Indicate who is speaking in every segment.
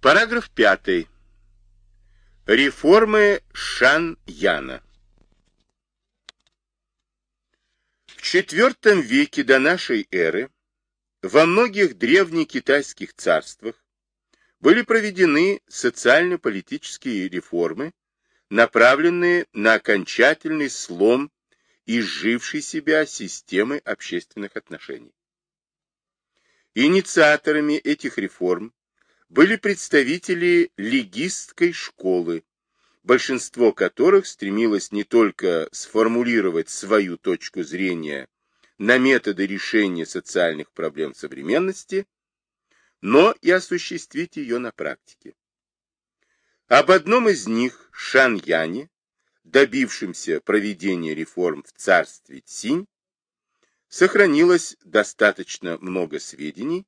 Speaker 1: Параграф 5. Реформы Шан-Яна. В IV веке до нашей эры во многих древнекитайских царствах были проведены социально-политические реформы, направленные на окончательный слом изжившей себя системы общественных отношений. Инициаторами этих реформ были представители легистской школы, большинство которых стремилось не только сформулировать свою точку зрения на методы решения социальных проблем современности, но и осуществить ее на практике. Об одном из них, Шан Яне, добившемся проведения реформ в царстве Цинь, сохранилось достаточно много сведений,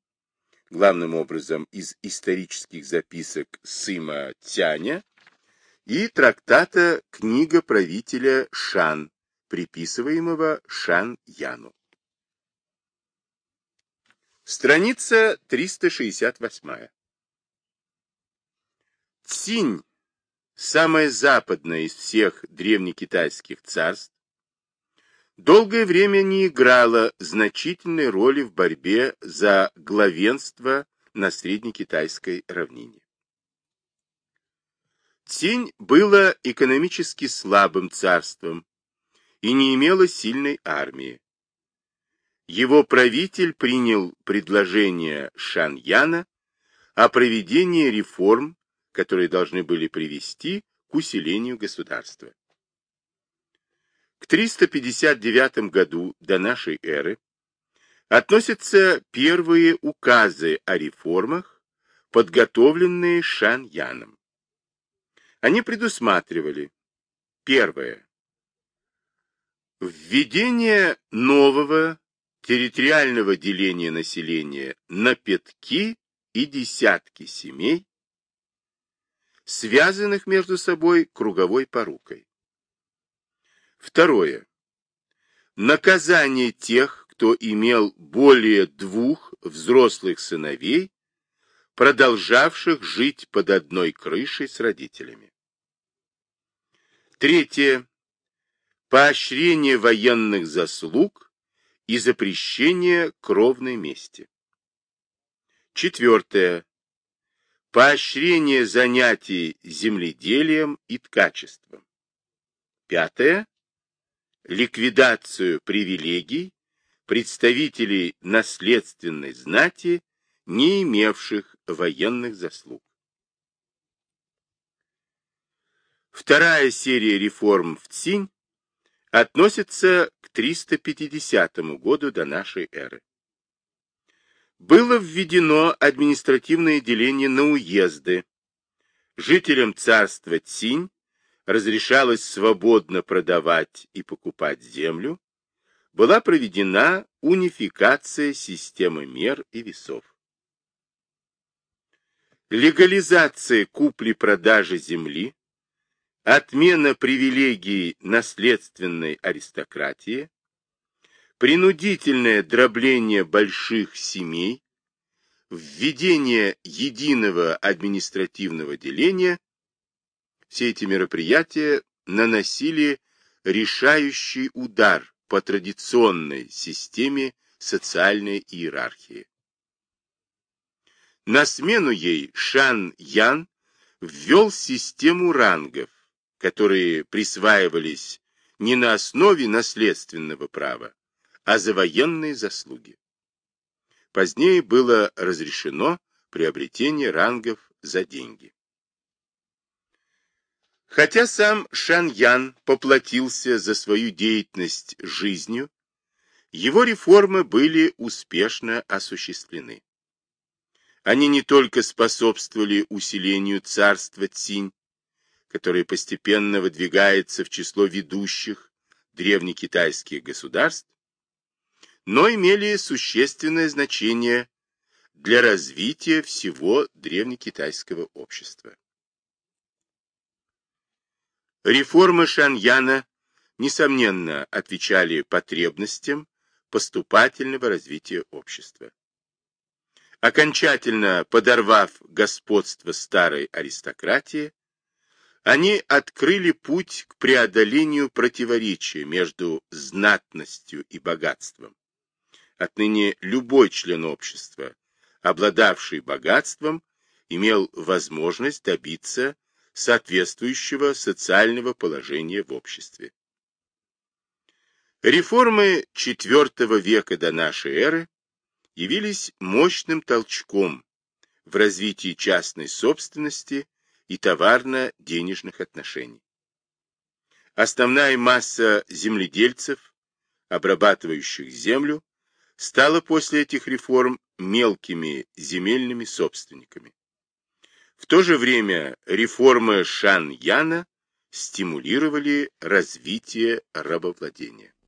Speaker 1: главным образом из исторических записок Сыма Тяня и трактата «Книга правителя Шан», приписываемого Шан Яну. Страница 368. Цинь, самое западное из всех древнекитайских царств, долгое время не играла значительной роли в борьбе за главенство на среднекитайской равнине. Цинь было экономически слабым царством и не имело сильной армии. Его правитель принял предложение Шаньяна о проведении реформ, которые должны были привести к усилению государства. К 359 году до нашей эры относятся первые указы о реформах, подготовленные Шан Яном. Они предусматривали первое введение нового территориального деления населения на пятки и десятки семей, связанных между собой круговой порукой. Второе. Наказание тех, кто имел более двух взрослых сыновей, продолжавших жить под одной крышей с родителями. Третье. Поощрение военных заслуг и запрещение кровной мести. Четвертое. Поощрение занятий земледелием и ткачеством. Пятое ликвидацию привилегий представителей наследственной знати, не имевших военных заслуг. Вторая серия реформ в Цинь относится к 350 году до нашей эры. Было введено административное деление на уезды. Жителям царства Цинь разрешалось свободно продавать и покупать землю, была проведена унификация системы мер и весов. Легализация купли-продажи земли, отмена привилегий наследственной аристократии, принудительное дробление больших семей, введение единого административного деления все эти мероприятия наносили решающий удар по традиционной системе социальной иерархии. На смену ей Шан Ян ввел систему рангов, которые присваивались не на основе наследственного права, а за военные заслуги. Позднее было разрешено приобретение рангов за деньги. Хотя сам Шан Ян поплатился за свою деятельность жизнью, его реформы были успешно осуществлены. Они не только способствовали усилению царства Цинь, которое постепенно выдвигается в число ведущих древнекитайских государств, но имели существенное значение для развития всего древнекитайского общества. Реформы Шаньяна, несомненно, отвечали потребностям поступательного развития общества. окончательно подорвав господство старой аристократии, они открыли путь к преодолению противоречия между знатностью и богатством. Отныне любой член общества, обладавший богатством, имел возможность добиться соответствующего социального положения в обществе. Реформы IV века до нашей эры явились мощным толчком в развитии частной собственности и товарно-денежных отношений. Основная масса земледельцев, обрабатывающих землю, стала после этих реформ мелкими земельными собственниками. В то же время реформы Шан Яна стимулировали развитие рабовладения.